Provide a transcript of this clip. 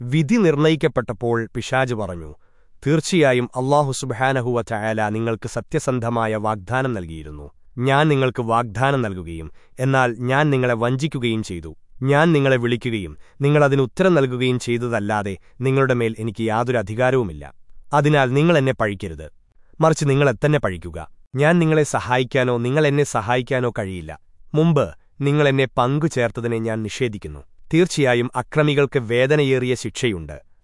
വിധി നിർണയിക്കപ്പെട്ടപ്പോൾ പിശാജ് പറഞ്ഞു തീർച്ചയായും അള്ളാഹു സുബാനഹുവ ചായാല നിങ്ങൾക്ക് സത്യസന്ധമായ വാഗ്ദാനം നൽകിയിരുന്നു. ഞാൻ നിങ്ങൾക്ക് വാഗ്ദാനം നൽകുകയും എന്നാൽ ഞാൻ നിങ്ങളെ വഞ്ചിക്കുകയും ചെയ്തു. ഞാൻ നിങ്ങളെ വിളിക്കുകയും നിങ്ങളതിന് ഉത്തരം നൽകുകയും ചെയ്തതല്ലാതെ നിങ്ങളുടെ മേൽ എനിക്ക് യാതൊരു അധികാരവുമില്ല. അതിനാൽ നിങ്ങൾ എന്നെ പഴിക്കരുത്. മറിച്ച് നിങ്ങളെത്തന്നെ പഴിക്കുക. ഞാൻ നിങ്ങളെ സഹായിക്കാനോ നിങ്ങളെന്നെ സഹായിക്കാനോ കഴിയില്ല. മുമ്പ് നിങ്ങളെന്നെ പങ്കു ചേർത്തതിനെ ഞാൻ നിഷേധിക്കുന്നു. തീർച്ചയായും അക്രമികൾക്ക് വേദനയേറിയ ശിക്ഷയുണ്ട്